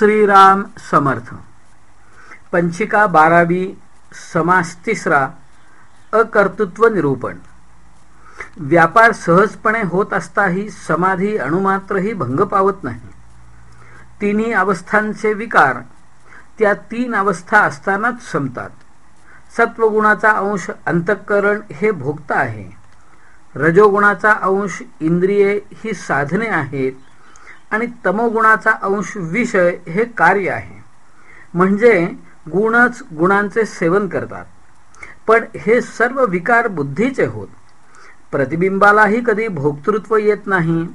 श्रीराम समर्थ. पंचिका बारावी समास तिसरा अकर्तृत्व निरूपण. व्यापार सहजपणे होत असताही समाधी अणुमात्रही भंग पावत नाही. तिन्ही अवस्थांचे विकार त्या तीन अवस्था असतानाच संपतात. सत्वगुणाचा अंश अंतःकरण हे भोगता आहे. रजोगुणाचा अंश इंद्रिये ही साधने आहेत. आणि तमोगुणाचा अंश विषय हे कार्य आहे. म्हणजे गुणच गुणांचे सेवन करतात. पण हे सर्व विकार बुद्धीचे होत. प्रतिबिंबालाही कधी भोक्तृत्व येत नाही.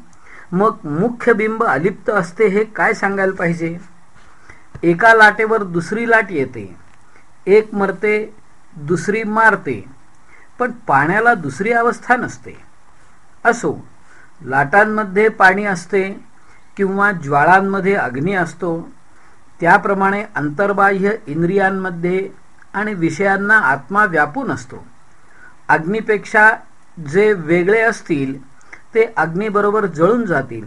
मग मुख्य बिंब अलिप्त असते हे काय सांगायला पाहिजे? एका लाटेवर दुसरी लाट येते. एक मरते दुसरी मारते. पण पाण्याला दुसरी अवस्था नसते. असो लाटांमध्ये पाणी असते किंवा ज्वाळांमध्ये अग्नी असतो त्याप्रमाणे अंतर्बाह्य इंद्रियांमध्ये आणि विषयांना आत्मा व्यापून असतो. अग्नीपेक्षा जे वेगळे असतील ते अग्नीबरोबर जळून जातील.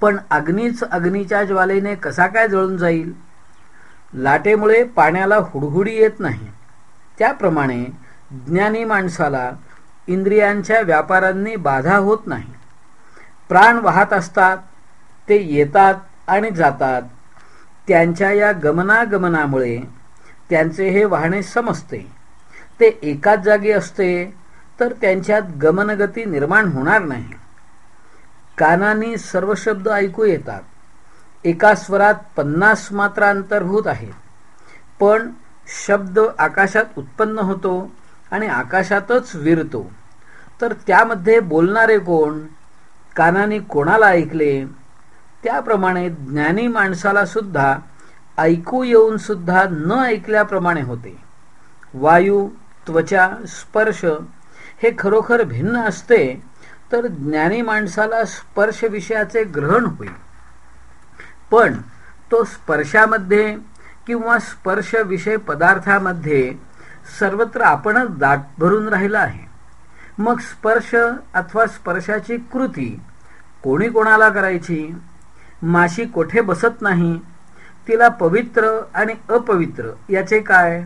पण अग्नीच अग्नीच्या ज्वालेने कसा काय जळून जाईल? लाटेमुळे पाण्याला हुडहुडी येत नाही. त्याप्रमाणे ज्ञानी माणसाला इंद्रियांच्या व्यापारांनी बाधा होत नाही. प्राण वाहत असतात ते येतात आणि जातात. त्यांच्या या गमनागमनामुळे त्यांचे हे वाहणे समजते. ते एकाच जागी असते तर त्यांच्यात गमनगती निर्माण होणार नाही. कानानी सर्व शब्द ऐकू येतात. एका स्वरात पन्नास मात्रा अंतर्भूत आहेत पण शब्द आकाशात उत्पन्न होतो आणि आकाशातच विरतो. तर त्यामध्ये बोलणारे कोण? कानाने कोणाला ऐकले? त्याप्रमाणे ज्ञानी माणसाला सुद्धा ऐकू येऊन सुद्धा न ऐकल्याप्रमाणे होते. वायू त्वचा स्पर्श हे खरोखर भिन्न असते तर ज्ञानी माणसाला स्पर्श विषयाचे ग्रहण होईल. पण तो स्पर्शामध्ये किंवा स्पर्श विषय पदार्थामध्ये सर्वत्र आपणच दाट भरून राहिला आहे. मग स्पर्श अथवा स्पर्शाची कृती कोणी कोणाला करायची? माशी कोठे बसत नाही? तिला पवित्र आणि अपवित्र याचे काय?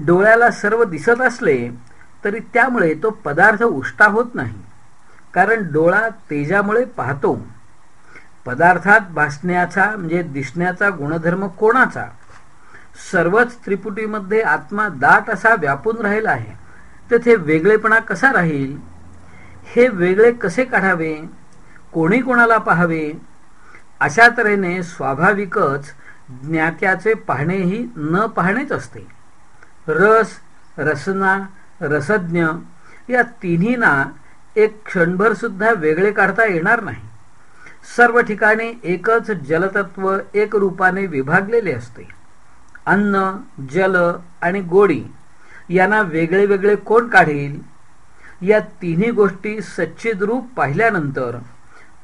डोळ्याला सर्व दिसत असले तरी त्यामुळे तो पदार्थ उष्टा होत नाही. कारण डोळा तेजामुळे पाहतो. पदार्थात भासण्याचा म्हणजे दिसण्याचा गुणधर्म कोणाचा? सर्वच त्रिपुटीमध्ये आत्मा दाट असा व्यापून राहिला आहे. तेथे वेगळेपणा कसा राहील? हे वेगळे कसे काढावे? कोणी कोणाला पाहावे? अशा तऱ्हेने स्वाभाविकच ज्ञात्याचे पाहणेही न पाहणेच असते. रस रसना रसज्ञ या तिन्हीना एक क्षणभर सुद्धा वेगळे काढता येणार नाही. सर्व ठिकाणी एकच जलतत्व एक रूपाने विभागलेले असते. अन्न जल आणि गोडी यांना वेगळे वेगळे कोण काढील? या तिन्ही गोष्टी सच्चिद रूप पाहिल्यानंतर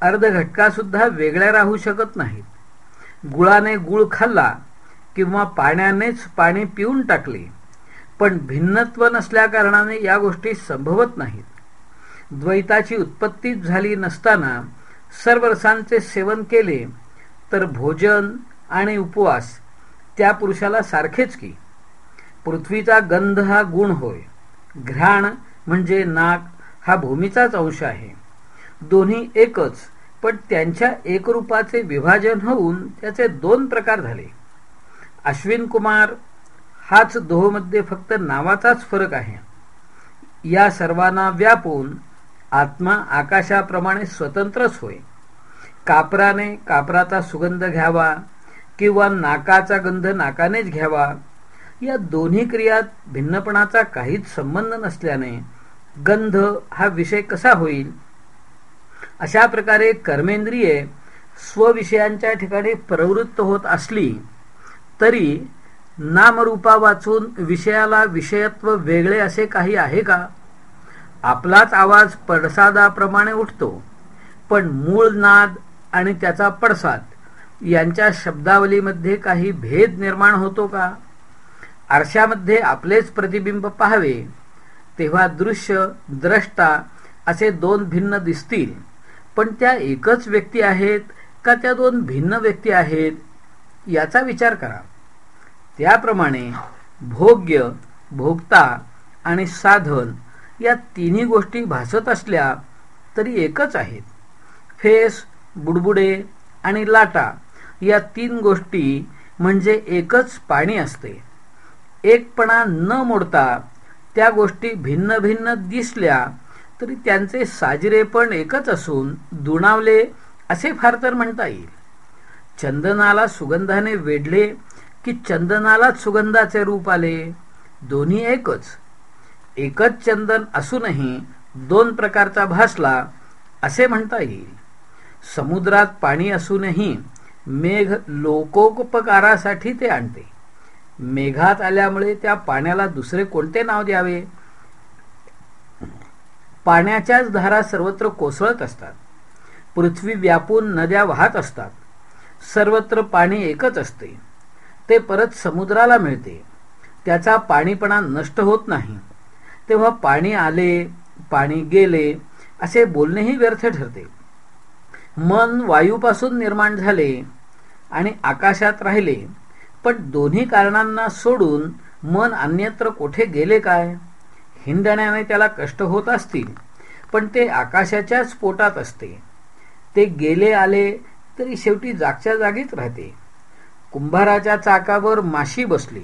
अर्धघटका सुद्धा वेगळ्या राहू शकत नाहीत. गुळाने गुळ खाल्ला किंवा पाण्यानेच पाणी पिऊन टाकले पण भिन्नत्व नसल्या कारणाने या गोष्टी संभवत नाहीत. द्वैताची उत्पत्तीच झाली नसताना सर्व रसांचे सेवन केले तर भोजन आणि उपवास त्या पुरुषाला सारखेच की. पृथ्वीचा गंध हा गुण होय. घ्राण म्हणजे नाक हा भूमीचाच अंश आहे. दोन्ही एकच पण त्यांच्या एकरूपाचे विभाजन होऊन त्याचे दोन प्रकार झाले. अश्विन कुमार हाच दोहमध्ये फक्त नावाचाच फरक आहे. या सर्वांना व्यापून आत्मा आकाशाप्रमाणे स्वतंत्रच होय. कापराने कापराचा सुगंध घ्यावा किंवा नाकाचा गंध नाकानेच घ्यावा या दोन्ही क्रियात भिन्नपणाचा काहीच संबंध नसल्याने गंध हा विषय कसा होईल? अशा प्रकारे कर्मेंद्रिये स्वविषयांच्या ठिकाणी प्रवृत्त होत असली तरी नामरूपा वाचून विषयाला विषयत्व वेगळे असे काही आहे का? आपलाच आवाज पडसादाप्रमाणे उठतो पण मूळ नाद आणि त्याचा पडसाद यांच्या शब्दावलीमध्ये काही भेद निर्माण होतो का? आरशामध्ये आपलेच प्रतिबिंब पाहावे तेव्हा दृश्य द्रष्टा असे दोन भिन्न दिसतील. पण त्या एकच व्यक्ती आहेत का त्या दोन भिन्न व्यक्ती आहेत याचा विचार करा. त्याप्रमाणे भोग्य भोगता आणि साधन या तिन्ही गोष्टी भासत असल्या तरी एकच आहेत. फेस बुडबुडे आणि लाटा या तीन गोष्टी म्हणजे एकच पाणी असते. एकपणा न मोडता त्या गोष्टी भिन्न भिन्न दिसल्या तरी त्यांचे साजरे पण एकच असून दुणावले असे फार तर म्हणता येईल. चंदनाला सुगंधाने वेढले की चंदनालाच सुगंधाचे रूप आले. दोन्ही एकच. एकच चंदन असूनही दोन प्रकारचा भासला असे म्हणता येईल. समुद्रात पाणी असूनही मेघ लोकोपकारासाठी ते आणते. मेघात आल्यामुळे त्या पाण्याला दुसरे कोणते नाव द्यावे? पाण्याच्याच धारा सर्वत्र कोसळत असतात. पृथ्वी व्यापून नद्या वाहत असतात. सर्वत्र पाणी एकच असते. ते परत समुद्राला मिळते. त्याचा पाणीपणा नष्ट होत नाही. तेव्हा पाणी आले पाणी गेले असे बोलणेही व्यर्थ ठरते. मन वायूपासून निर्माण झाले आणि आकाशात राहिले. पण दोन्ही कारणांना सोडून मन अन्यत्र कोठे गेले काय? हिंडण्याने त्याला कष्ट होत असतील पण ते आकाशाच्याच पोटात असते. ते गेले आले तरी शेवटी जागच्या जागीच राहते. कुंभाराच्या चाकावर माशी बसली.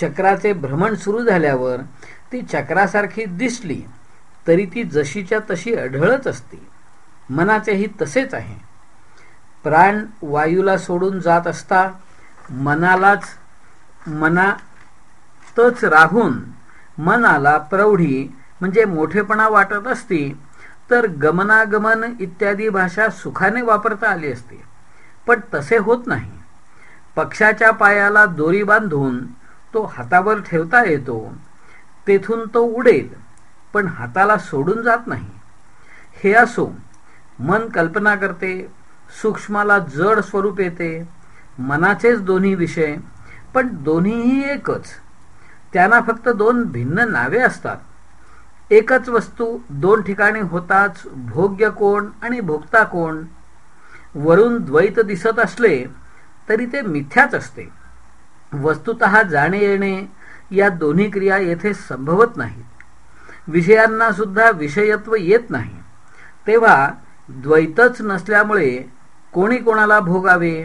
चक्राचे भ्रमण सुरू झाल्यावर ती चक्रासारखी दिसली तरी ती जशीच्या तशी आढळत असते. मनाचेही तसेच आहे. प्राण वायूला सोडून जात असता मनालाच मनातच राहून मनाला प्रौढी म्हणजे मोठेपणा वाटत असती तर गमनागमन इत्यादी भाषा सुखाने वापरता आली असते. पण तसे होत नाही. पक्षाच्या पायाला दोरी बांधून तो हातावर ठेवता येतो. तेथून तो उडेल पण हाताला सोडून जात नाही. हे असो मन कल्पना करते सूक्ष्माला जड स्वरूप येते मनाचेच दोन्ही विषय पण दोन्हीही एकच. त्यांना फक्त दोन भिन्न नावे असतात. एकच वस्तू दोन ठिकाणी होताच भोग्य कोण आणि भोगता कोण. वरून द्वैत दिसत असले तरी ते मिथ्याच असते. वस्तुत जाणे येणे या दोन्ही क्रिया येथे संभवत नाहीत. विषयांना सुद्धा विषयत्व येत नाही. तेव्हा द्वैतच नसल्यामुळे कोणी कोणाला भोगावे?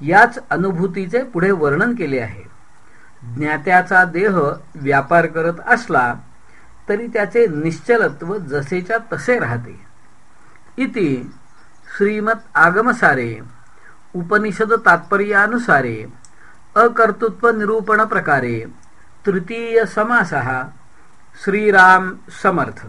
याच अनुभूतीचे पुढे वर्णन केले आहे. ज्ञात्याचा देह व्यापार करत असला तरी त्याचे निश्चलत्व जसेच्या तसे राहते. इति श्रीमत आगमसारे उपनिषद तात्पर्यानुसारे अकर्तृत्व निरूपण प्रकारे तृतीय समासः श्रीराम समर्थ.